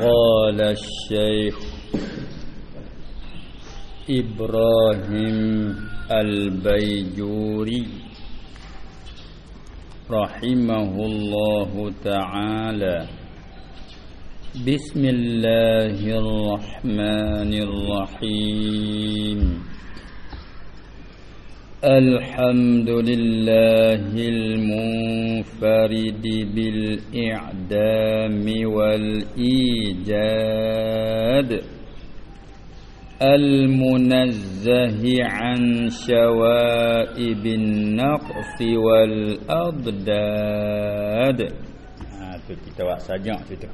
قال الشيخ إبراهيم البيجوري رحمه الله تعالى. بسم الله الرحمن الرحيم. الحمد لله المنفرد بالإعدام والإيجاد المنزه عن شوائب النقص والأضداد ha, tu kita buat sajak situ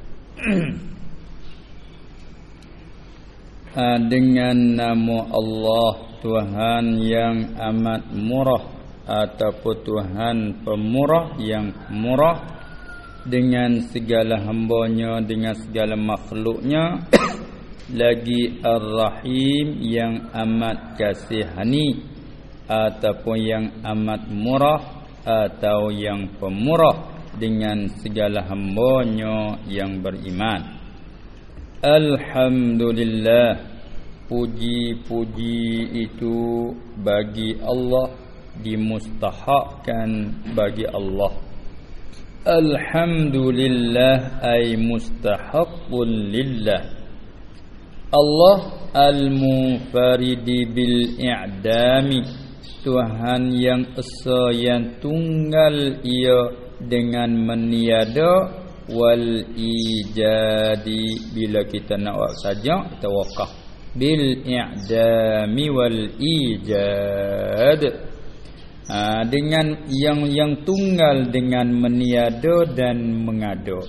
ha, dengan nama Allah Tuhan yang amat murah ataupun Tuhan pemurah yang murah dengan segala hambanya dengan segala makhluknya lagi Ar-Rahim yang amat kasihani ataupun yang amat murah atau yang pemurah dengan segala hambanya yang beriman. Alhamdulillah puji-puji itu bagi Allah dimustahakkan bagi Allah. Alhamdulillah ay mustahaqqun lillah. Allah al-munfaridi bil i'dami Tuhan yang esa yang tunggal ia dengan meniada wal ijadi. Bila kita nak buat saja kita wakaf bil i'dami wal ijad ha, dengan yang yang tunggal dengan meniada dan mengada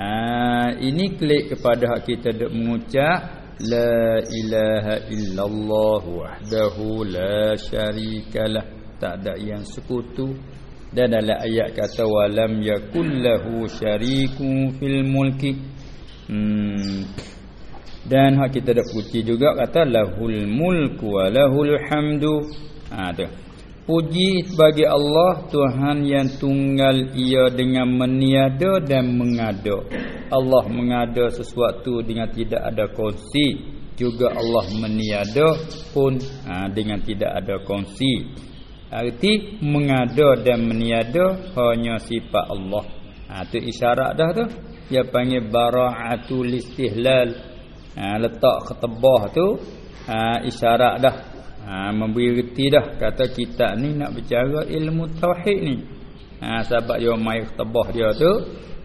ha, ini klik kepada hak kita dok mengucap la ilaha illallah wahdahu la syarikalah. Tak ada yang sekutu. Dan dalam ayat kata walam yakullahu syarikun fil mulki. Hmm dan hak kita puji juga kata lahul mulku wa lahul hamdu. Ha tu. Puji bagi Allah Tuhan yang tunggal ia dengan meniada dan mengada. Allah mengada sesuatu dengan tidak ada kongsi. Juga Allah meniada pun ha, dengan tidak ada kongsi. Arti mengada dan meniada hanya sifat Allah. Ha tu isyarat dah tu. Dia panggil bara'atul istihlal ha, letak ketebah tu ha, isyarat dah. Ha, memberi reti dah. Kata kita ni nak bicara ilmu tauhid ni. Ha, sebab dia mai ketebah dia tu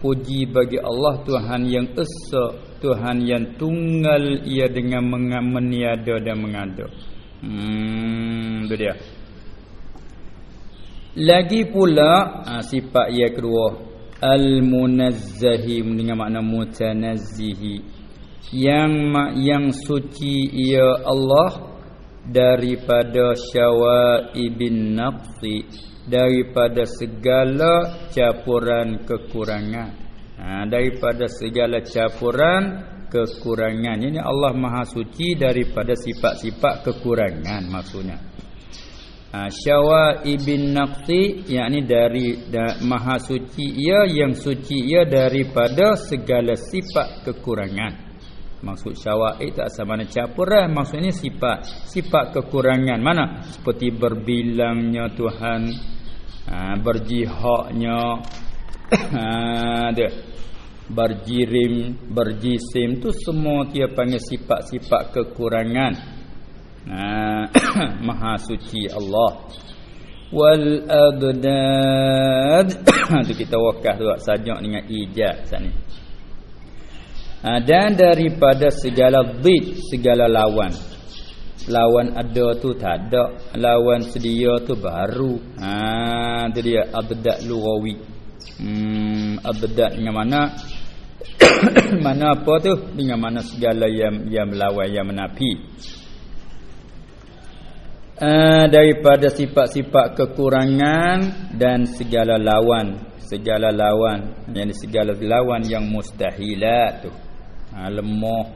puji bagi Allah Tuhan yang esa Tuhan yang tunggal ia dengan meniada dan mengada hmm tu dia. Lagi pula ha, sifat ia kedua al-munazzahi dengan makna mutanazzihi yang yang suci ia Allah daripada syawaibin nafsi daripada segala campuran kekurangan. Ha, daripada segala campuran kekurangan. Ini Allah Maha suci daripada sifat-sifat kekurangan maksudnya. Ha, syawaibin nafsi yakni dari da, Maha suci ia yang suci ia daripada segala sifat kekurangan Maksud syawaid tak sama mana campuran Maksudnya sifat Sifat kekurangan. Mana? Seperti berbilangnya Tuhan ha, Berjihaknya ha, dia. Berjirim Berjisim tu semua dia panggil sifat-sifat kekurangan. Ha, Maha suci Allah. Wal adnad Itu kita wakah tu Sajak dengan ijat Saat ni ha, dan daripada segala bid segala lawan. Lawan ada tu tak ada lawan sedia tu baru. Ha tu dia abdad lugawi. Hmm abdad dengan mana? Mana apa tu? Dengan mana segala yang yang melawan yang menapi. Uh, daripada sifat-sifat kekurangan dan segala lawan. Segala lawan yang segala lawan yang mustahilat tu ha, lemah.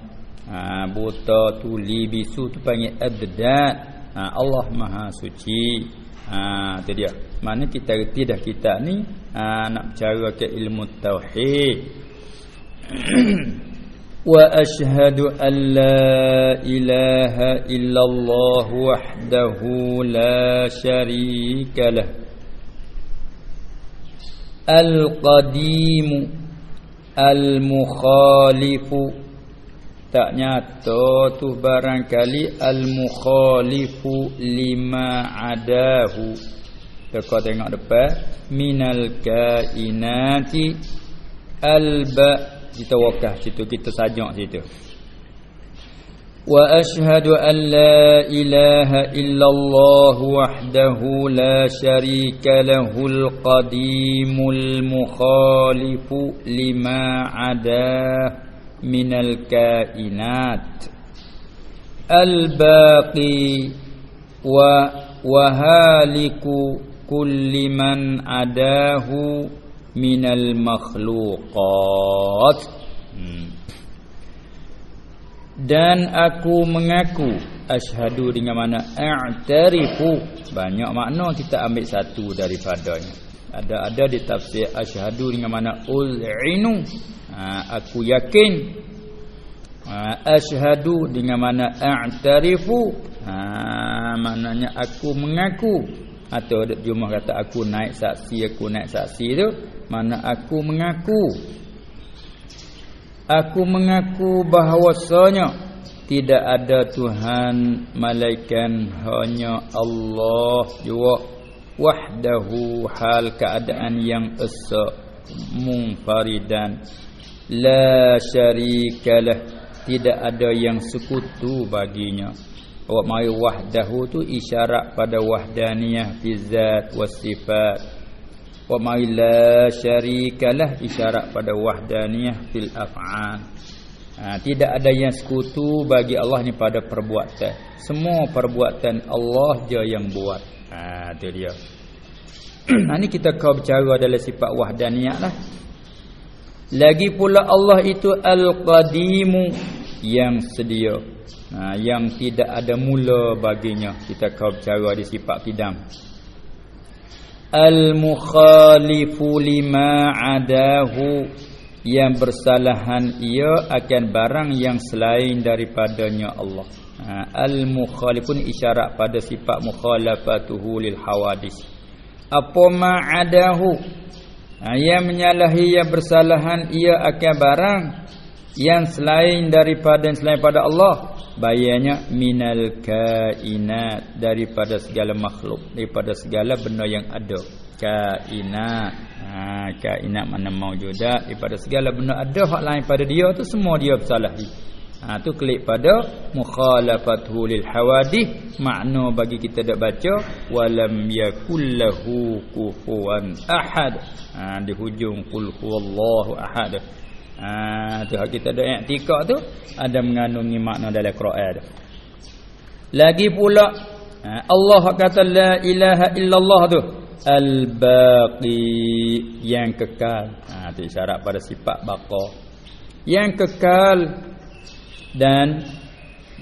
Ha, buta tuli bisu tu panggil abdad. Ha, Allah maha suci. Ha tu dia. Mana kita reti dah kita ni? Ha, nak bercara ke ilmu tauhid. Wa ashhadu an la ilaha illallah wahdahu la syarikalah al qadimu Al-Mukhalifu. Tak nyata tu barangkali Al-Mukhalifu lima adahu. Kau tengok depan Minal kainati Al-Ba. Kita wakah situ, kita sajak situ wa ashhadu an la ilaha illallah wahdahu la syarika lahul qadimul mukhalifu lima ada minal kainat al baqi wa wahaliku kulli man adahu minal makhluqat hmm. Dan aku mengaku asyhadu dengan mana? A'tarifu. Banyak makna kita ambil satu daripadanya. Ada ada di tafsir asyhadu dengan mana? Ul'inu. Ha, aku yakin. Ha, asyhadu dengan mana? A'tarifu. Ha, maknanya aku mengaku. Atau jumlah kata aku naik saksi aku naik saksi tu mana aku mengaku Aku mengaku bahawasanya Tidak ada Tuhan Malaikan hanya Allah jua Wahdahu hal keadaan yang esa Munfaridan. La syarikalah Tidak ada yang sekutu baginya. Awak mari wahdahu tu isyarat pada wahdaniyah Fizat wasifat wa ma la syarikalah isyarat pada wahdaniyah fil af'al. Ha, tidak ada yang sekutu bagi Allah ni pada perbuatan. Semua perbuatan Allah je yang buat. Ha tu dia. Ha ni kita kau bercara dalam sifat wahdaniyah lah. Lagi pula Allah itu al-qadimu yang sedia. Ha, yang tidak ada mula baginya. Kita kau bercara di sifat kidam Al-mukhalifu lima adahu. Yang bersalahan ia akan barang yang selain daripadanya Allah. Ha, Al-mukhalifun isyarat pada sifat mukhalafatuhu lil hawadis. Apa ma'adahu ha, Yang menyalahi yang bersalahan ia akan barang Yang selain daripada selain pada Allah bayarnya minal kainat daripada segala makhluk daripada segala benda yang ada. Kainat. Ha kainat mana maujudat daripada segala benda ada hak lain pada dia tu semua dia bersalah ha tu klik pada mukhalafathu lil hawadith makna bagi kita dak baca walam yakullahu kufuwan ahad. Ha di hujung qul huwallahu ahad Ha tu kita ada i'tikad tu ada mengandungi makna dalam Quran tu. Lagi pula ha, Allah kata la ilaha illallah tu al-baqi yang kekal. Ha tu isyarat pada sifat baqa. Yang kekal dan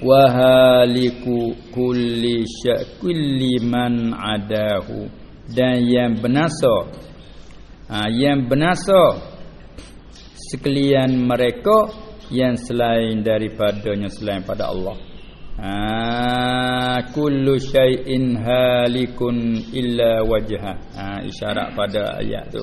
wahaliku kulli syakilli man adahu dan yang benasa ha, yang benasa sekalian mereka yang selain daripadanya selain pada Allah. Ha kullu syai'in halikun illa wajha. Ha isyarat pada ayat tu.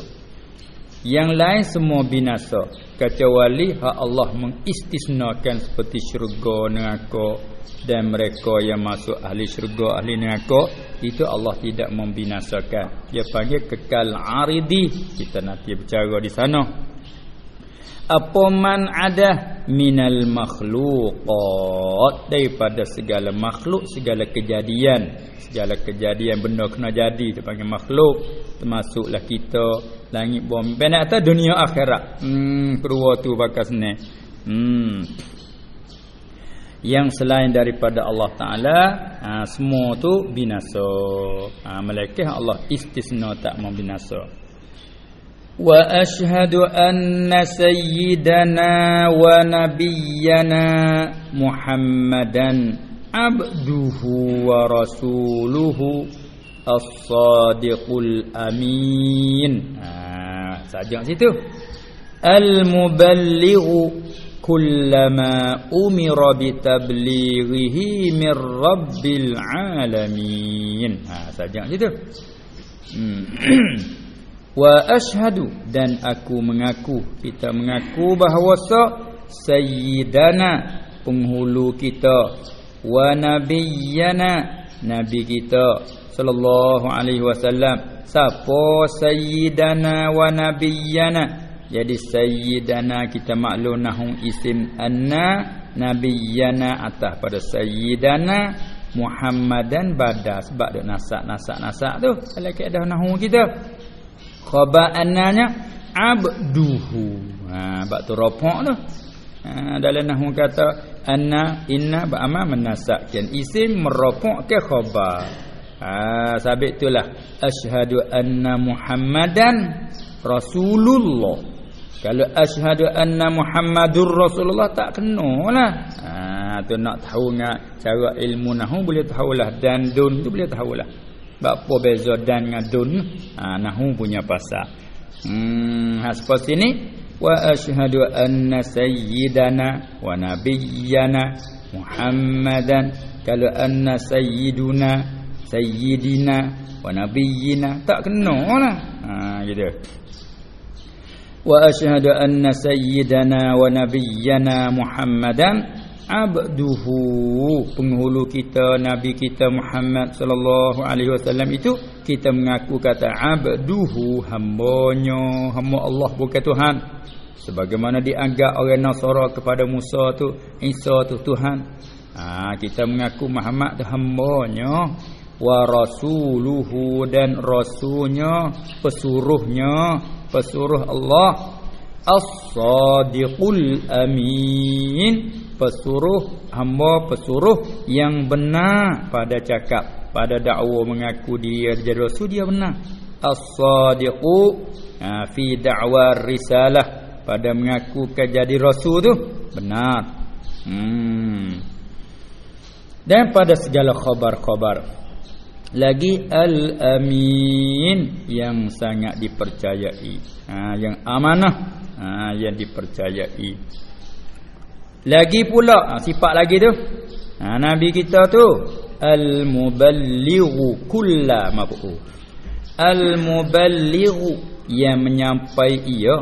Yang lain semua binasa kecuali hak Allah mengistisnakan seperti syurga neraka dan mereka yang masuk ahli syurga ahli neraka itu Allah tidak membinasakan. Dia panggil kekal aridi. Kita nanti bercara di sana apa man ada minal makhluqat. Daripada segala makhluk segala kejadian. Segala kejadian benda kena jadi dipanggil makhluk. Termasuklah kita langit bumi. Benar atas dunia akhirat. Hmm kedua tu bakas ni hmm. Yang selain daripada Allah Taala ha, semua tu binasa. Ha, malaikat Allah istisna tak membinasa وأشهد أن سيدنا ونبينا محمدا عبده ورسوله الصادق الأمين. آه، سجل situ. المبلغ كلما أمر بتبليغه من رب العالمين. آه، سجل situ. wa ashhadu dan aku mengaku. Kita mengaku bahawa sayyidana penghulu kita. Wa nabiyyana nabi kita sallallahu alaihi wasallam. Siapa sayyidana wa nabiyyana? Jadi sayyidana kita maklum nahum isim anna nabiyana atas pada sayyidana Muhammadan bada sebab dia nasak nasak nasak tu. Kalau kaedah nahum kita khabar annanya abduhu. Ha bab tu rafa' tu. Ha, dalam nahum kata anna inna ba amma menasakkan. Isim merafa' ke khabar. Ha sabit itulah. Asyhadu anna muhammadan rasulullah. Kalau asyhadu anna Muhammadur Rasulullah tak kenalah. Ha tu nak tahu ngak cara ilmu nahu boleh tahulah. Dan dun tu boleh tahulah. Bak apa beza dan dengan dun ha, Nahu punya pasal Hmm Haspa sini Wa ashadu anna sayyidana Wa nabiyyana Muhammadan. Kalau anna sayyiduna Sayyidina Wa nabiyyina Tak kena lah ha, gitu. Wa ashadu anna sayyidana Wa nabiyyana Muhammadan abduhu penghulu kita nabi kita Muhammad sallallahu alaihi wasallam itu kita mengaku kata abduhu hambanya hamba Allah bukan Tuhan. Sebagaimana dianggap orang Nasara kepada Musa tu Isa tu Tuhan. Ha, kita mengaku Muhammad tu hambanya wa rasuluhu dan rasulnya pesuruhnya pesuruh Allah As-Sadiqul Amin. Pesuruh hamba pesuruh yang benar pada cakap Pada dakwa mengaku dia jadi rasul dia benar. As-Sadiqu ha, Fi da'wa risalah Pada mengaku jadi rasul tu Benar. Hmm. Dan pada segala khabar-khabar lagi al-amin yang sangat dipercayai. Ha, yang amanah. Ha, yang dipercayai. Lagi pula ha, sifat lagi tu. Ha, nabi kita tu al-muballighu kullamabu al-muballighu yang menyampai ia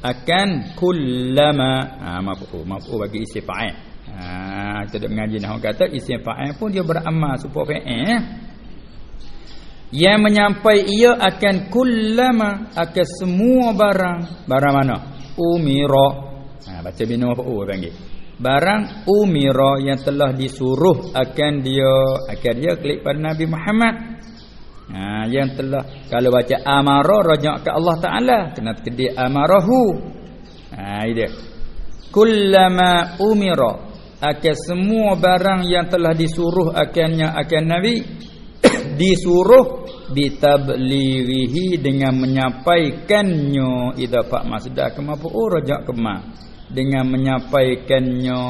akan kullama ha mafu mafu bagi isi fa'il. Ha kita dah mengaji nah kata isi fa'il pun dia beramal supaya fa'il yang menyampai ia akan kullama akan semua barang. Barang mana? Umira. Ha baca bina apa? Oh panggil. Barang umira yang telah disuruh akan dia akan dia klik pada Nabi Muhammad. Ha yang telah kalau baca amara rajak ke Allah taala kena kedai amarahu. Ha dia. Kullama umira. Akan semua barang yang telah disuruh akannya akan Nabi disuruh bitablighihi dengan menyampaikannya. Idza masdar kema fu rajak kema dengan menyampaikannya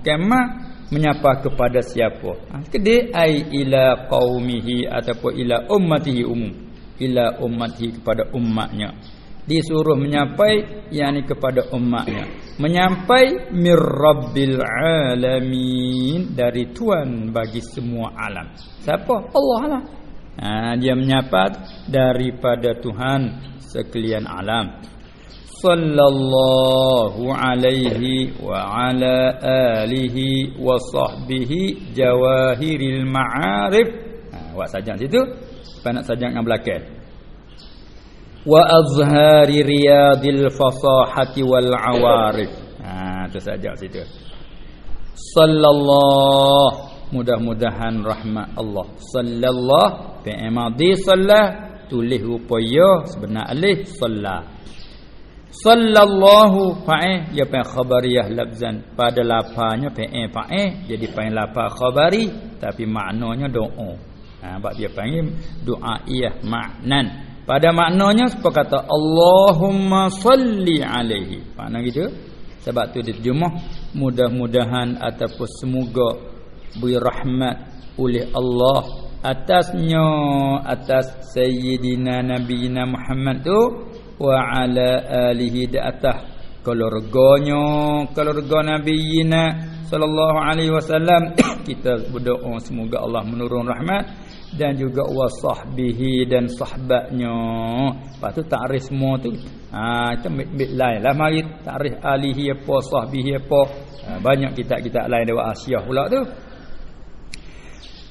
kema menyapa kepada siapa? Ha, kede ai ila qaumihi ataupun ila ummatihi umum. Ila ummatihi kepada umatnya disuruh menyampai yakni kepada umatnya. Menyampai mir rabbil alamin dari tuan bagi semua alam. Siapa? Allah lah. Ha, dia menyapa daripada Tuhan sekalian alam. Sallallahu alaihi wa ala alihi wa sahbihi jawahiril ma'arif. Ha buat sajak situ. Apa nak sajak dengan belakang riyadil fasahati wal awarif. Ha tu saja situ. Sallallahu mudah-mudahan rahmat Allah. Sallallahu fi'il madhi sallah tulis rupaya sebenar alif sallah. Sallallahu fa'il ya pa khabariyah labzan pada lapanya fa'il fa'il jadi fa'il lapa khabari tapi maknanya doa. Ha sebab dia panggil doa iyah maknan pada maknanya kata Allahumma salli alaihi. Makna gitu. Sebab tu diterjemah mudah-mudahan ataupun semoga beri rahmat oleh Allah atasnya atas sayyidina nabiyina Muhammad tu wa ala alihi di atas keluarganya keluarga Nabi Yina sallallahu alaihi wasallam kita berdoa semoga Allah menurun rahmat dan juga wasahbihi dan sahabatnya lepas tu takrif semua tu ha kita bit lain lah. Mari takrif alihi apa sahbihi apa. Ha, banyak kitab-kitab lain dewa Asia pula tu.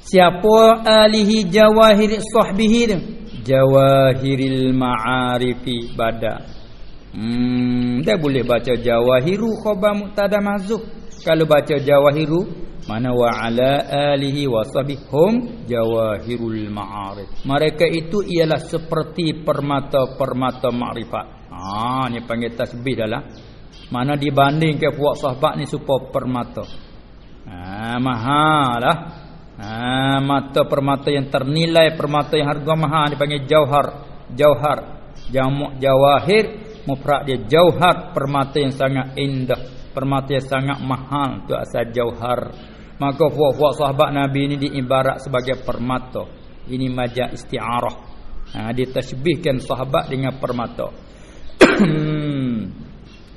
Siapa alihi jawahir sahbihi tu? Jawahiril ma'arifi badak. Hmm, dia boleh baca jawahiru khabar mubtada mahzuf. Kalau baca jawahiru mana wa ala alihi wa sahbihum jawahirul ma'arif. Mereka itu ialah seperti permata-permata makrifat. Ha ni panggil tasbih dah lah. Mana dibanding ke puak sahabat ni supaya permata. Ha mahalah. Ha mata permata yang ternilai permata yang harga mahal dipanggil jauhar. Jauhar. Jamak jawahir mufrad dia jauhar permata yang sangat indah permata yang sangat mahal tu asal jauhar maka puak-puak sahabat nabi ini diibarat sebagai permata. Ini majaz isti'arah. Ha ditasbihkan sahabat dengan permata.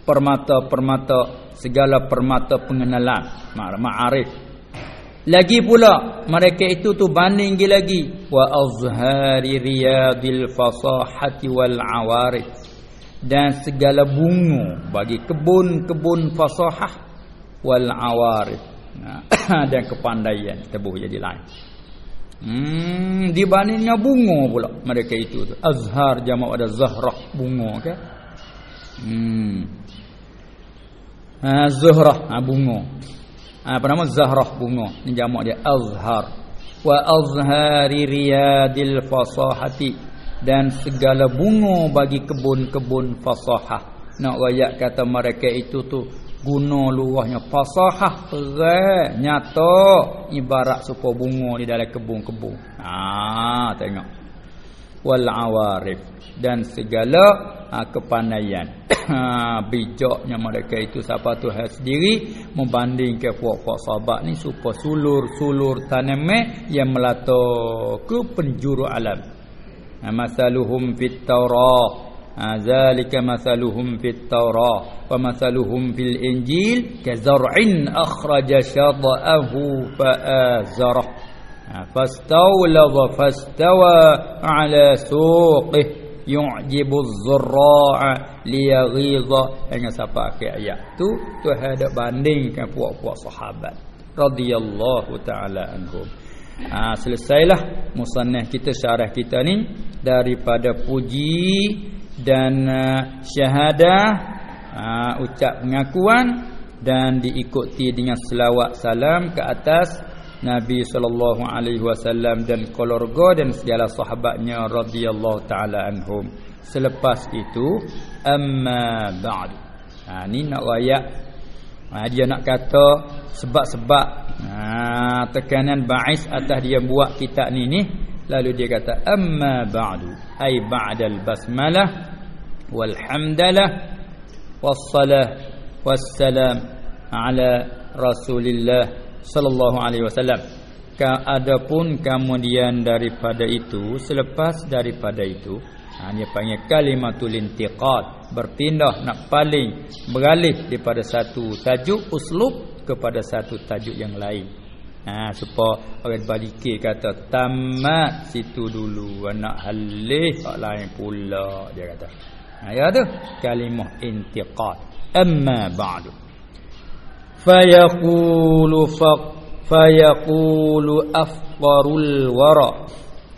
Permata-permata segala permata pengenalan ma'arif. Lagi pula mereka itu tu banding lagi wa azhari riyadil fasahati wal awarif dan segala bunga bagi kebun-kebun fasahah wal awarif dan kepandaian tebuh jadi lain. Hmm dibandingnya bunga pula mereka itu tu. Azhar jamak ada zahrah bunga ke hmm. Ha zahrah ha, bunga. Ha, apa nama? Zahrah bunga. Ni jamak dia azhar. Wa azhari riyadil fasahati. Dan segala bunga bagi kebun-kebun fasahah. Nak wayak kata mereka itu tu guna luahnya fasahah terang nyata ibarat supo bunga di dalam kebun-kebun. Ha tengok. Wal awarif dan segala ah, ha, kepandaian. Ha ah, bijaknya mereka itu siapa tu hal sendiri membandingkan puak-puak sahabat ni supo sulur-sulur tanaman yang melata ke penjuru alam. Ha masaluhum fit tawrah Ah, zalika masaluhum fit Taurah wa masaluhum fil Injil kazar'in akhraja shada'ahu fa'azarah. azara. Ah, fastawa ala suqih yu'jibu az-zurra'a liyaghidha dengan siapa akhir ayat tu tu hendak bandingkan puak-puak sahabat. Radhiyallahu taala anhum. Ha, selesailah musannah kita syarah kita ni daripada puji dan uh, syahadah uh, ucap pengakuan dan diikuti dengan selawat salam ke atas Nabi sallallahu alaihi wasallam dan keluarga dan segala sahabatnya radhiyallahu taala anhum. Selepas itu amma ba'd. Ha ni nak wayak. Ha, dia nak kata sebab-sebab ha, tekanan ba'is atas dia buat kitab ni ni lalu dia kata amma ba'du ay ba'dal basmalah walhamdalah wassalah wassalam ala rasulillah sallallahu alaihi wasallam adapun kemudian daripada itu selepas daripada itu ha, dia panggil kalimatul intiqad berpindah nak paling beralih daripada satu tajuk uslub kepada satu tajuk yang lain. Ha supaya orang baliki kata tamat situ dulu anak halih tak lain pula dia kata. Ha ya tu kalimah intiqad. Amma ba'du. Fayaqulu faq fayaqulu afqarul wara.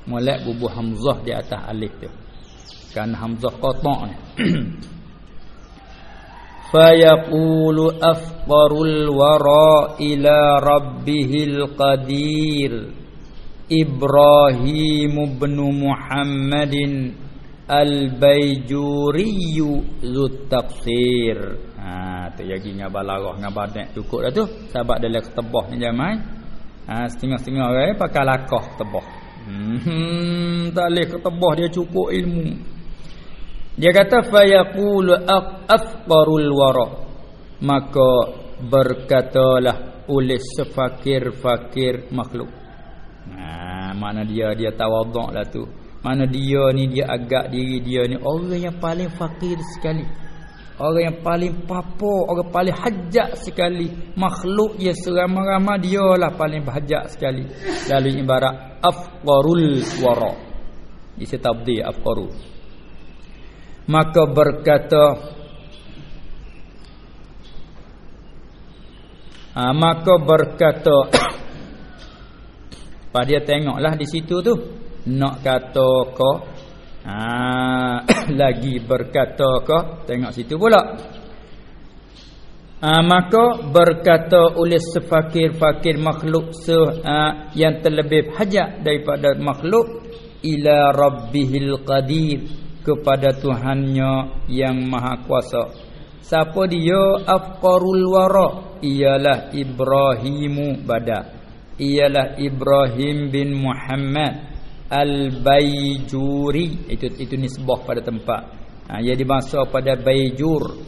Mulai bubuh hamzah di atas alif tu. Kan hamzah qata' ni. فيقول أفضر الورى إلى ربه القدير إبراهيم بن محمد البيجوري ذو التقصير ha tu lagi ngabar larah ngabar nek cukup dah tu sahabat dalam ketebah ni jamai ha setengah-setengah orang pakai lakah tebah hmm tak leh ketebah dia cukup ilmu dia kata fayaqulu afqarul wara. Maka berkatalah oleh sefakir-fakir makhluk. Nah, mana dia? Dia tawaduklah tu. mana dia ni? Dia agak diri dia ni. Orang yang paling fakir sekali. Orang yang paling papo orang paling hajat sekali. Makhluk yang seramai-ramai dialah paling berhajat sekali. Lalu ibarat afqarul wara. Isi tabdi afqaru maka berkata ha, maka berkata pada dia tengoklah di situ tu. Nak kata ko ha, lagi berkata ke tengok situ pula. Ha, maka berkata oleh sefakir-fakir makhluk se, ha, yang terlebih hajat daripada makhluk ila rabbihil qadir kepada Tuhannya yang maha kuasa siapa dia afqarul wara ialah Ibrahimu bada ialah Ibrahim bin Muhammad Al-Bayjuri itu itu nisbah pada tempat. Ha, ia dibahasa pada Bayjur.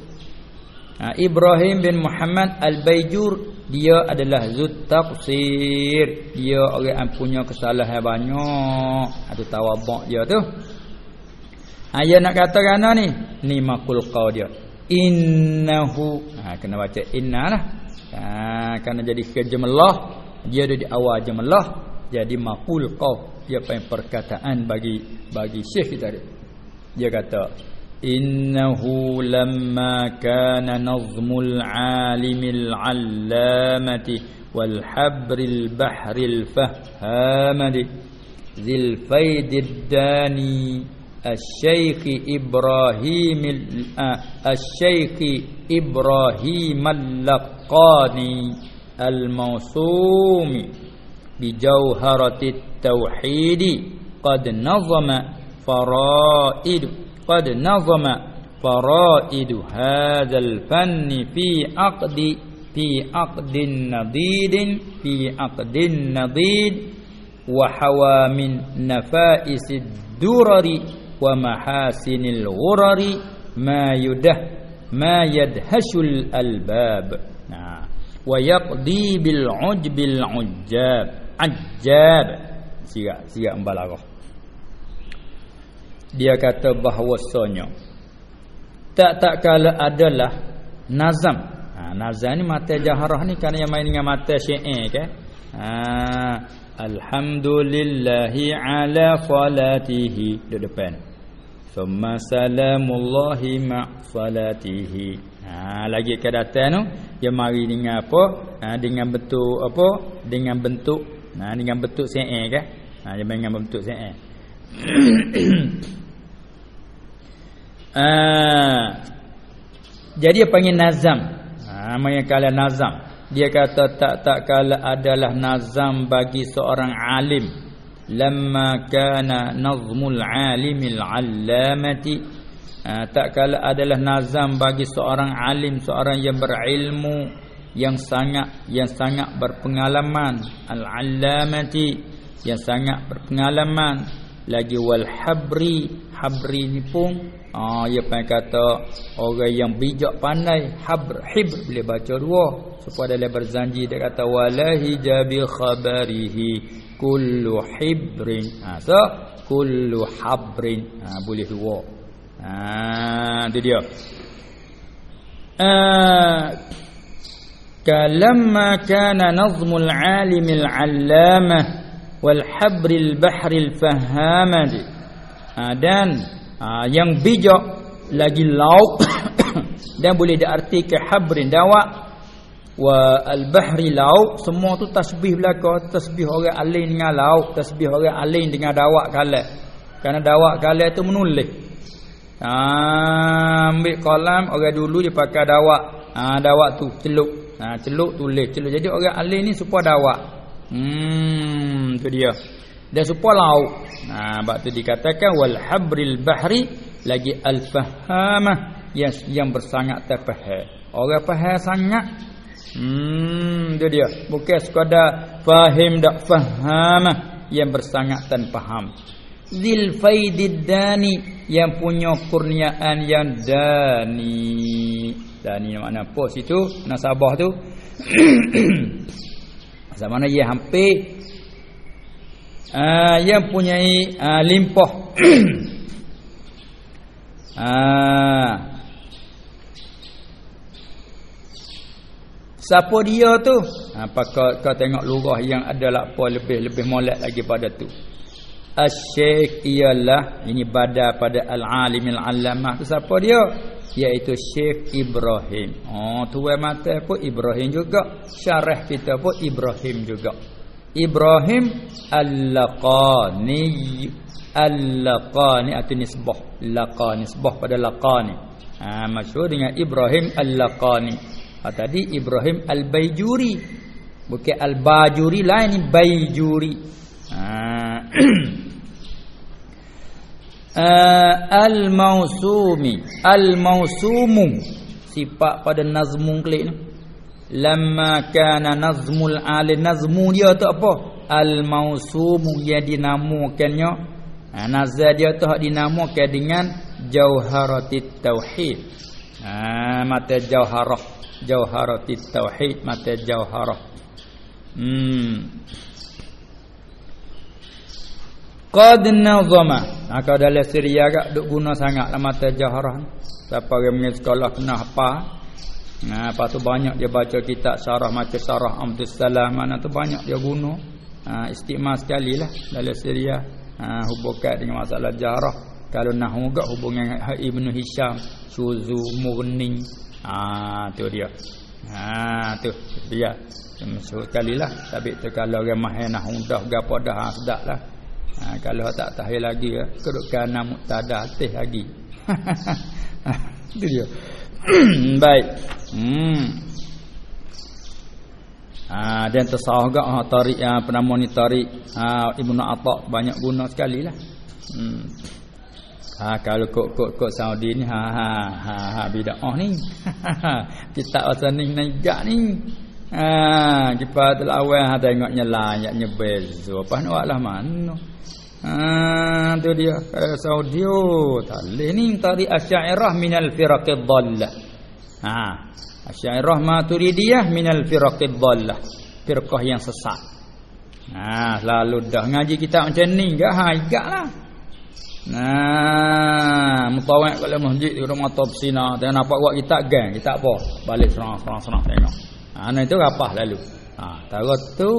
Ha, Ibrahim bin Muhammad Al-Bayjur dia adalah zut taqsir. Dia orang yang punya kesalahan banyak. Itu tawabak dia tu. Ha, dia nak kata kerana ni, ni makul qaw dia. Innahu. Ha, kena baca inna lah. Ha, kerana jadi kejemelah. Dia ada di awal jemelah. Jadi makul qaw dia panggil perkataan bagi bagi syekh kita dia. Dia kata innahu lamma kana nazmul alimil allamati wal habril bahril fahhamati zil faidid dani الشيخ إبراهيم الشيخ إبراهيم اللقاني الموسوم بجوهرة التوحيد. قد نظم فرائد قد نظم فرائد هذا الفن في عقد في عقد نضيد في عقد نضيد وحوى من نفائس الدرر wa mahasinil ghurari ma yudah ma yadhasul albab. Nah. Wa yaqdi bil ujbil ujjab. Ajab. siga siga mbalarah dia kata bahawasanya tak tak kala adalah nazam. Ha, nazam ni mata jaharah ni kerana yang main dengan mata syi'in kan ha, alhamdulillahi ala falatihi di depan summa salamullahi ma salatihi ha, lagi ke datang tu dia mari dengan apa ha, dengan bentuk apa dengan bentuk Nah dengan bentuk CE kan? Ha dia dengan bentuk CE. ah jadi dia panggil nazam. Ha namanya kala nazam. Dia kata tak tak kala adalah nazam bagi seorang alim. Lamma kana nazmul alimil allamati ha, tak kala adalah nazam bagi seorang alim, seorang yang berilmu yang sangat yang sangat berpengalaman. Al-allamati yang sangat berpengalaman. Lagi wal habri habri ni pun ah dia pun kata orang yang bijak pandai habr hibr boleh baca dua. Supaya dalam berzanji dia kata walahi jabi khabarihi kullu hibrin ha, so kullu habrin ha, boleh dua ha tu dia. Ha, kalamma kana nazmul alimil allamah wal habril bahril fahamah ha, dan ha, yang bijak lagi lauk dan boleh diartikan habrin dawak wa al-bahri lauk semua tu tasbih belaka tasbih orang alim dengan lauk tasbih orang alim dengan dawa kala kerana dawa kala tu menulis ha, ambil kolam orang dulu dia pakai dawa ha, dawa tu celup Ha celuk tulis celuk. Jadi orang alim ni supaya dakwah. Hmm tu dia. Dan supaya lauk. Ha bab tu dikatakan wal habril bahri lagi al fahamah yang yang bersangat terfaham. Orang faham sangat. Hmm tu dia. Bukan sekadar fahim dak fahamah yang bersangat dan faham. Zil faidid dani yang punya kurniaan yang dani. Dan ini makna pos itu nasabah tu. Zaman ia hampir uh, yang punya uh, limpah uh, siapa dia tu? Apa kau, kau tengok lurah yang ada apa lebih lebih molek lagi pada tu. Asy-Syaikh ialah ini bada pada al-alimil allamah. Tu siapa dia? Iaitu Syekh Ibrahim. Oh tuan mata pun Ibrahim juga, syarah kita pun Ibrahim juga. Ibrahim Al-Laqani. Al-Laqani atau nisbah. Laqani nisbah pada Laqani. Ha, Masyur dengan Ibrahim Al-Laqani ha, Tadi Ibrahim Al-Bayjuri. Bukan Al-Bajuri lah ini Bayjuri. Ha. uh, Al-Mausumi. Al-Mausumu. Sifat pada nazmun klik ni. Lamma kana nazmul ali Nazmu dia tu apa? Al-Mausumu. Yang dinamakannya. Ha, Nazar dia tu dinamakan dengan Jauharatit Tauhid. Ha, Mata Jauharah Jauharatit Tauhid Mata Jauharah Hmm Qad nazama. Ha kalau dalam Syria agak duk guna sangat lah mata jaharah. Siapa yang punya sekolah kena apa? Nah, apa tu banyak dia baca kitab syarah macam syarah Abdul Salam mana tu banyak dia guna. Ha istimal sekali lah dalam Syria. Ha hubungkan dengan masalah jaharah. Kalau nak juga hubungan Ibnu Hisham, Suzu, Murni. Ha tu dia. Ha tu. Dia. Sekali lah. Tapi kalau orang mahir nak hundah Gapa dah ha, sedap lah. Ha, Kalau tak tahir lagi ya, Kedudukan muktada Tih lagi. Itu dia. Baik. Hmm. ha, Dan tersawah juga ha, Tarik ha, Penama ni tarik ha, Ibn Atta banyak guna sekali lah. Hmm. Ha kalau kok kok kok Saudi ni ha ha ha, ha bidah ni. Kita asal ni najak ni. Ha kita telah awal ha tengok nyala ayat nyebel. Apa nak lah mana. Ha tu dia eh, Saudi oh talih ni tadi asy'ariyah minal firaqid dhallah. Ha asy'ariyah maturidiyah minal firaqid dhallah. Firqah yang sesat. Ha selalu dah ngaji kita macam ni gak ha igaklah. Nah, mutawak kalau masjid di rumah top sina, dan nampak buat kita gang, kita apa? Balik serang serang serang tengok. Ha nah itu rapah lalu. Ha tarot tu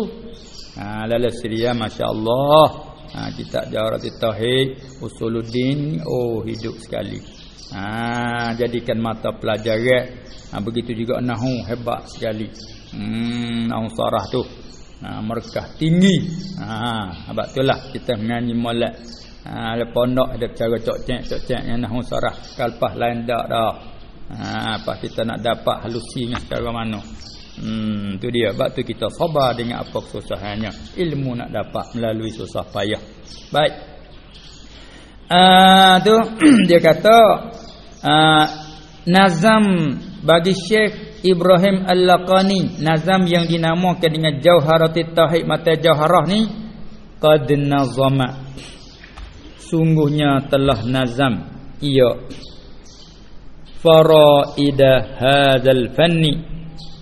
ha lalu Syria masya-Allah. Ha kitab Jawharat Tauhid Usuluddin oh hidup sekali. Ha jadikan mata pelajaran. Ha begitu juga nahu hebat sekali. Hmm nahu sarah tu. Ha merkah tinggi. Ha betullah kita menyanyi molek. Ha ada pondok ada cara cok-cek cok-cek yang nahu sarah kalpah lain dak dah. Ha apa kita nak dapat halusinya secara mana? Hmm tu dia sebab tu kita sabar dengan apa kesusahannya. Ilmu nak dapat melalui susah payah. Baik. Uh, tu dia kata uh, nazam bagi Syekh Ibrahim Al-Laqani nazam yang dinamakan dengan Jauharatit Tauhid mata jauharah ni qad nazama sungguhnya telah nazam ia faraida hadzal fanni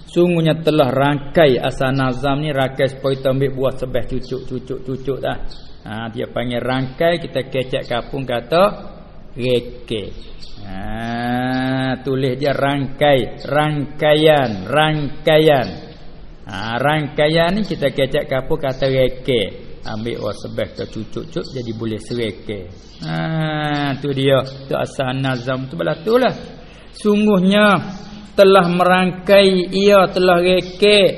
Sungguhnya telah rangkai asal nazam ni rangkai supaya kita ambil buah sebeh cucuk-cucuk-cucuk dah. Ha dia panggil rangkai kita kecek kapung kata reke. Ha tulis dia rangkai, rangkaian, rangkaian. Ha rangkaian ni kita kecek kapung kata reke. Ambil sebeh kita cucuk-cucuk jadi boleh sereke. Ha tu dia, tu asal nazam tu belah tu lah. Sungguhnya telah merangkai ia telah rekek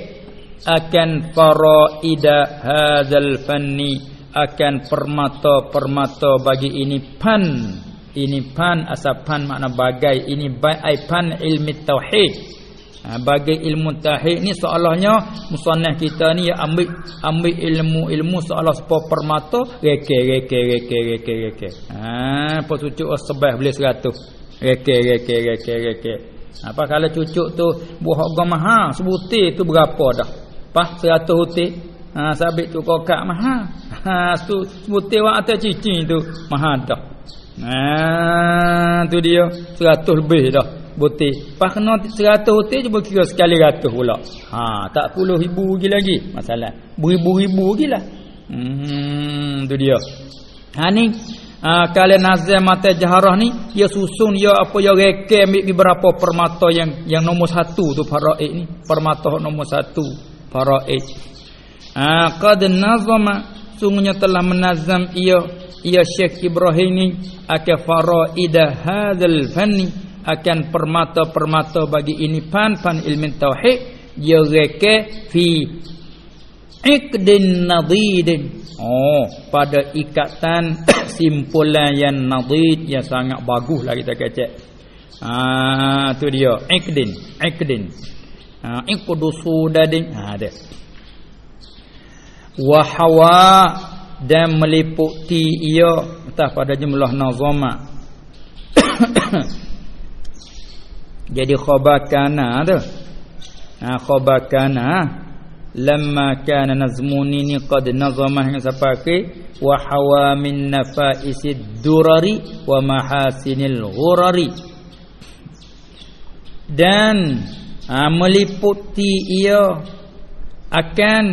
akan faraida hadzal fanni akan permata-permata bagi ini pan ini pan asal pan makna bagai ini bai pan ilmu tauhid ha, bagi ilmu tauhid ni seolahnya musannah kita ni ya ambil ambil ilmu-ilmu seolah sepa permata reke reke reke reke reke ha apa cucuk sebah boleh 100 reke reke reke reke apa kalau cucuk tu buah harga mahal sebutir tu berapa dah? Pas 100 butir. Ha sabit tu kokak mahal. Ha tu sebutir wak atas cicing tu mahal dah. Ha tu dia 100 lebih dah butir. Pas kena 100 butir cuba kira sekali 100 pula. Ha tak puluh ribu lagi lagi masalah. Beribu-ribu lagi lah. Hmm tu dia. Ha ni ha, kalian nazam mata jaharah ni dia susun dia apa dia reke ambil beberapa permata yang yang nombor satu tu faraid ni permata nombor satu faraid ha qad nazama sungguhnya telah menazam ia ia Syekh Ibrahim ni akan faraidah hadzal fanni akan permata-permata bagi ini fan-fan ilmu tauhid dia reke fi ikdin nadidin oh pada ikatan simpulan yang nadid yang sangat bagus lah kita kata. Ah tu dia. Ikdin ikdin ah iqdusu dadin. Ha ada wa hawa dan meliputi ia. Entah pada jumlah nazama jadi khabakana tu. Ha khabakana lamma kana nazmuni ni qad nazamah yang sapake wa hawa min nafaisid durari wa mahasinil ghurari. Dan ha, meliputi ia akan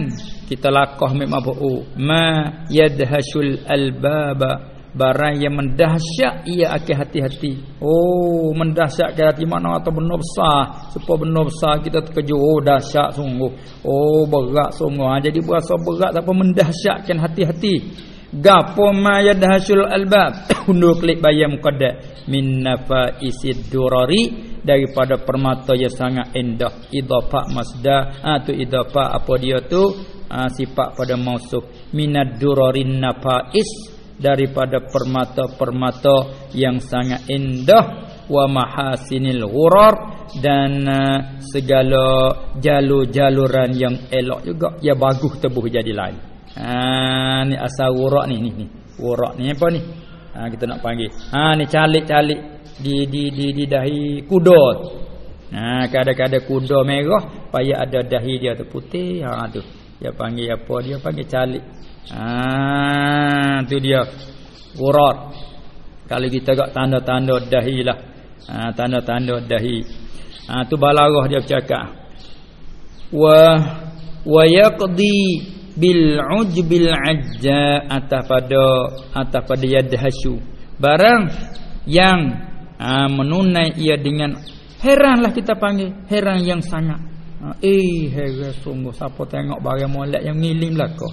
kita lakoh mik mabu ma yadhashul albaba barang yang mendahsyat ia akan hati-hati. Oh mendahsyat ke hati mana atau benar besar? Supaya benar besar kita terkejut. Oh dahsyat sungguh. Oh berat sungguh. Ha, jadi berasa berat apa mendahsyatkan hati-hati. Gapo ma yadhashul albab? Undur klik bayam muqaddam min nafaisid durari daripada permata yang sangat indah. Idafah masdar ha tu idafah apa dia tu? Ha, sifat pada mausuf minad durarin nafais daripada permata-permata yang sangat indah wa mahasinil ghurar dan uh, segala jalur-jaluran yang elok juga. Ya bagus tebuh jadi lain. Ha ni asal ghurak ni ni ni. Ghurak ni apa ni? Ha kita nak panggil. Ha ni calik-calik di di di di dahi kuda ha kadang-kadang kuda merah payah ada dahi dia tu putih. Ha tu dia panggil apa? Dia panggil calik. Ah, tu dia. Urat. Kalau kita gak tanda-tanda dahi lah. Ah, tanda-tanda dahi. Ah, tu balarah dia bercakap. Wa wa yaqdi bil ujbil ajja atas pada atas pada yadhasyu. Barang yang ah, menunai ia dengan heranlah kita panggil heran yang sangat Ha, eh heran sungguh siapa tengok barang molek yang ngiling belaka.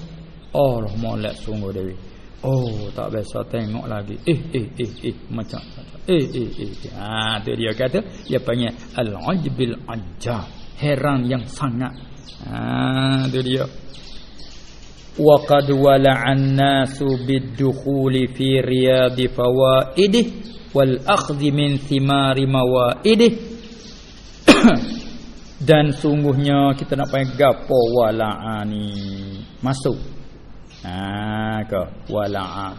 Oh lah molek sungguh dewi. Oh tak biasa tengok lagi. Eh eh eh eh macam eh eh eh. Ha tu dia kata dia panggil al-ajbil ajab. Heran yang sangat. Ha tu dia. Wala'an nasu bid-dukhuli fi riyadi fawaidih wal akhdhi min thimari mawaidih. dan sungguhnya kita nak panggil gapo wala'a ni. Masuk. Ha ke wala'a.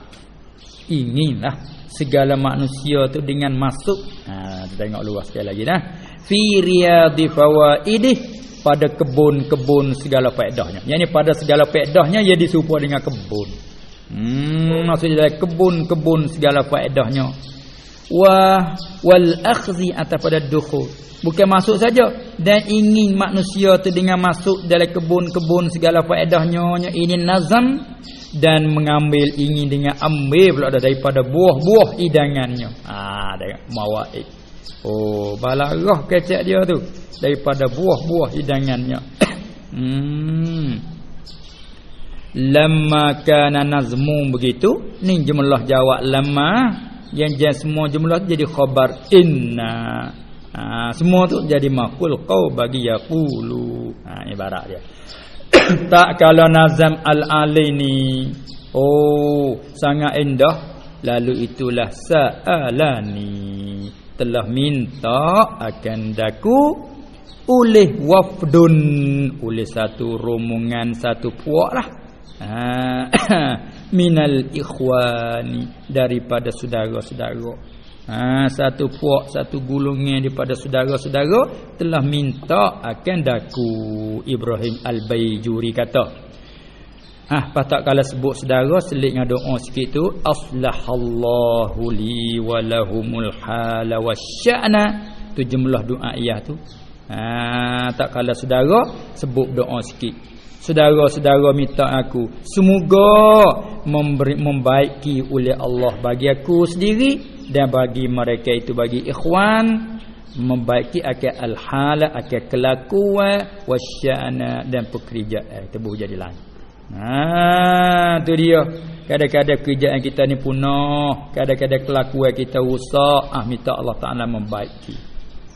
Inginlah segala manusia tu dengan masuk. Ha kita tengok luas sekali lagi dah. Fi riyadi fawaidih pada kebun-kebun segala faedahnya. Yakni pada segala faedahnya ia disuruh dengan kebun. Hmm maksudnya kebun-kebun segala faedahnya. Wa wal akhzi atas pada dukhul bukan masuk saja. Dan ingin manusia tu dengan masuk dalam kebun-kebun segala faedahnya ini nazam dan mengambil ingin dengan ambil pula daripada buah-buah hidangannya. Ah tengok mawaid oh balarah kecek dia tu daripada buah-buah hidangannya. Hmm. Lamma kana nazmu begitu ni jumlah jawab lamma. Yang jangan semua jumlah jadi khabar inna Ha, semua tu jadi makul kau bagi yaqulu. Ha ibarat dia. tak kalau nazam al-alaini. Oh, sangat indah. Lalu itulah sa'alani. Telah minta akan daku oleh wafdun. Oleh satu rombongan, satu puak lah. Ha, minal ikhwani. Daripada saudara-saudara ha, satu puak satu gulungnya daripada saudara-saudara telah minta akan daku Ibrahim Al-Bayjuri kata. Ah patak kala sebut saudara selit dengan doa sikit tu aslahallahu li wa lahumul hala wasya'na tu jumlah doa ayat tu. Ah tak kala saudara sebut doa sikit. Saudara-saudara minta aku semoga memberi, membaiki oleh Allah bagi aku sendiri dan bagi mereka itu bagi ikhwan membaiki akan al-hala akan kelakuan wasyana dan pekerjaan tebuh jadi lain ha tu dia kadang-kadang kerjaan kita ni punah kadang-kadang kelakuan kita rosak ah minta Allah Taala membaiki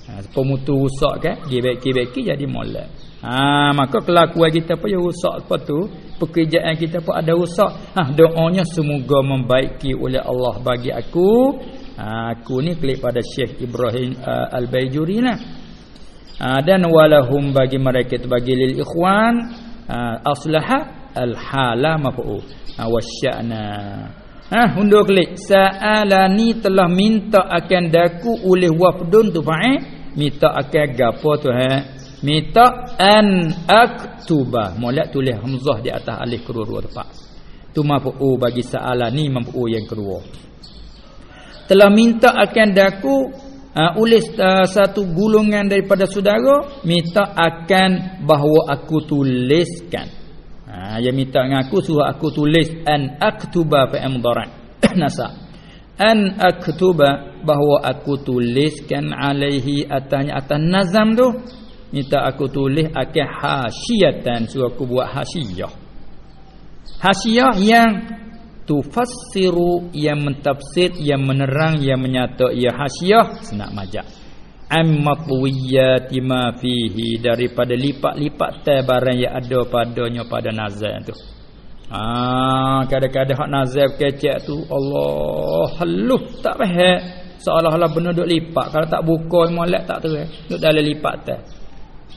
ha pemutu rosak kan dia baiki-baiki jadi molek Ha maka kelakuan kita pun yang rosak apa tu? Pekerjaan kita pun ada rosak. Ha doanya semoga membaiki oleh Allah bagi aku. Ha, aku ni klik pada Syekh Ibrahim uh, Al-Baijuri lah. Ha, dan walahum bagi mereka itu bagi lil ikhwan uh, aslaha al-hala mafu. Ha wasyana. Ha undur klik sa'alani telah minta akan daku oleh wafdun tu fa'il minta akan gapo tu ha Minta an aktuba. Molek tulis hamzah di atas alif kedua-dua tempat. Tu mafu'u bagi soalan ni mafu'u yang kedua. Telah minta akan daku uh, ulis uh, satu gulungan daripada saudara minta akan bahawa aku tuliskan. Ha yang minta dengan aku suruh aku tulis an aktuba fa amdarat. Nasa. An aktuba bahawa aku tuliskan alaihi atanya atas nazam tu minta aku tulis akan hasyiatan suruh aku buat hasyiyah hasyiyah yang tufassiru yang mentafsir yang menerang yang menyata ia hasyiyah senak majak. Ammatwiyati ma fihi daripada lipat-lipat barang yang ada padanya pada nazar tu. Ah kadang-kadang hak nazar kecek tu Allah haluh tak faham. Seolah-olah benda duk lipat kalau tak buka molek tak eh duk dalam lipat tak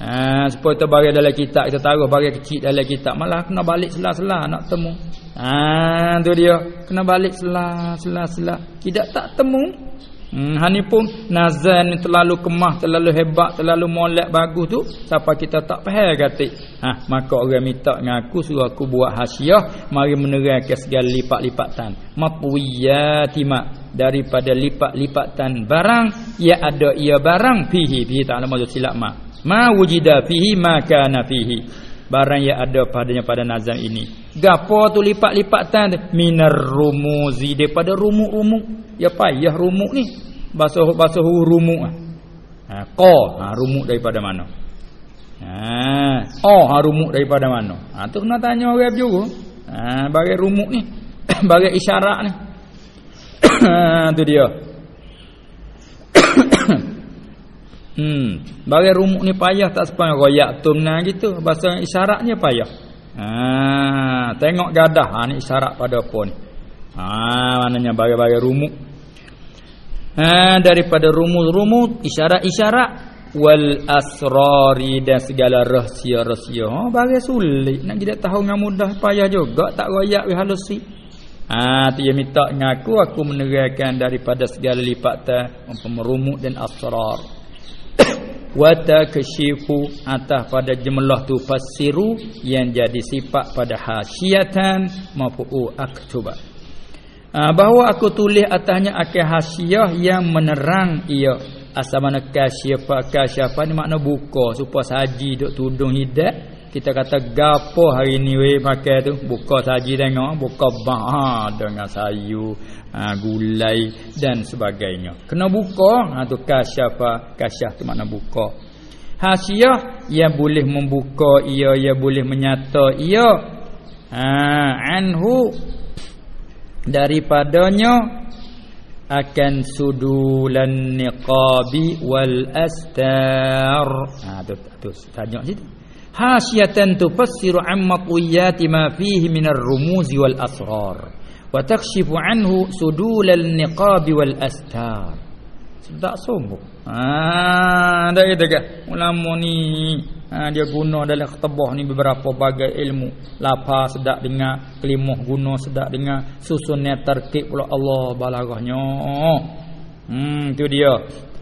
Ha supaya tu bagi dalam kitab kita taruh bagi kecil dalam kitab malah kena balik sela-sela nak temu. Ha tu dia kena balik sela-sela tidak tak temu. Hmm hani pun nazan terlalu kemah terlalu hebat terlalu molek bagus tu siapa kita tak faham kata. Ha maka orang minta dengan aku suruh aku buat hasiah mari menerangkan segala lipat-lipatan. Mapwiyatima daripada lipat-lipatan barang ya ada ia barang fihi. Fihi tak nama silap mak ma wujida fihi ma kana fihi. Barang yang ada padanya pada nazam ini. Gapo tu lipat-lipatan? Minar rumuzi. Daripada rumuk-rumuk. Ya payah rumuk ni. Basuh basuh rumuk ah. Ha qa ha rumuk daripada mana? Ha oh ha rumuk daripada mana? Ha tu kena tanya orang juga ha bagi rumuk ni. Bagi isyarat ni tu dia Hmm, bagi rumuk ni payah tak sepayah royak tumna gitu. Bahasa isyaratnya payah. Ha, tengok gadah ha ni isyarat pada apa ni? Ha, maknanya bagi-bagi rumuk. Ha, daripada rumus-rumus, isyarat-isyarat wal asrari dan segala rahsia-rahsia. Ha, bagi sulit nak kita tahu dengan mudah payah juga tak royak we halusi. Ha, dia minta dengan aku menerangkan daripada segala lipatan pemrumuk dan asrar. Wa takshifu atas pada jumlah tu fasiru yang jadi sifat pada hasyiatan mafu'u aktuba. Ha, bahawa aku tulis atasnya akan hasyiah yang menerang ia. Asal mana kasyifa kasyifa ni makna buka supaya saji duk tudung hidat kita kata gapo hari ni we pakai tu. Buka saji tengok buka bah ha, dengan sayu ha, gulai dan sebagainya. Kena buka. Ha tu kasyafa kasyaf tu makna buka. Hasiah yang boleh membuka ia ia boleh menyata ia ha anhu daripadanya akan sudulan niqabi wal astar. Ha tu tu tanya situ hasiyatan tufassiru amma quyati ma fihi min ar-rumuz wal asrar wa takshifu anhu sudul al-niqab wal astar. Tak sombong. Ha dah kata ke? Ulama ni ha, dia guna dalam khatabah ni beberapa bagai ilmu. Lapa sedak dengar kelimah guna sedak dengar susunnya tertib pula Allah balaghahnya hmm tu dia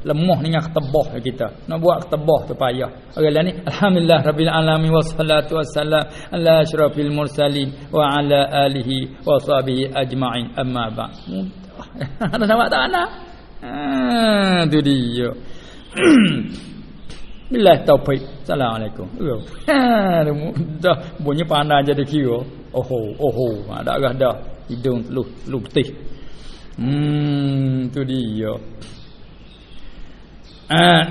lemah dengan ketebah kita nak buat ketebah tu payah orang lain ni alhamdulillah rabbil alamin wassalatu wassalam ala asyrafil mursalin wa ala alihi wa sahbihi ajma'in amma ba ada sama tak ana ha tu dia Bila taufik. Assalamualaikum. Ha, dah bunyi pandai jadi kira. Oho, oho. Ha, dah dah dah. Hidung lu lu putih. Hmm, tu dia. Ah,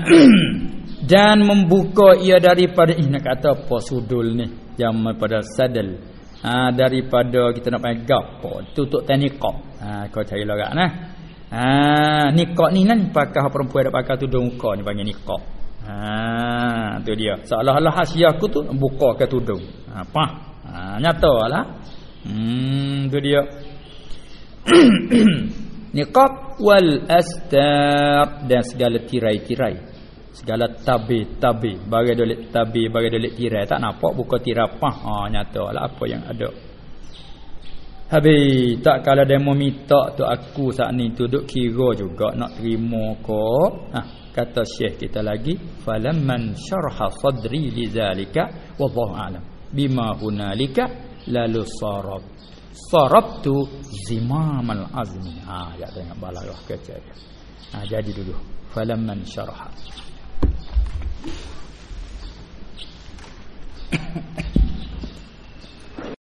dan membuka ia daripada ini nak kata apa sudul ni? Jam pada sadal ha, daripada kita nak panggil gapo tutup taniqab ha kau cari lorak nah ha niqab ni kan pakai perempuan dak pakai tudung muka ni panggil niqab ha tu dia. Seolah-olah hasiah aku tu buka ke tudung. Apa ha nyatalah hmm tu dia niqab wal astar dan segala tirai-tirai. Segala tabi-tabi bagi dolik tabi bagi dolik tirai. Tak nampak buka tirai pah. Ha nyatalah apa yang ada. Habis tak kalau demo minta tu aku saat ni tu duk kira juga nak terima ko ha kata syekh kita lagi falamman syarha sadri lizalika wallahu alam. Bima hunalika lalu sarab Sarabtu zimamal azmi. Ha, ya tengok balai wah kerja dia. Ha, jadi dulu. Falamman syarha. Thank you.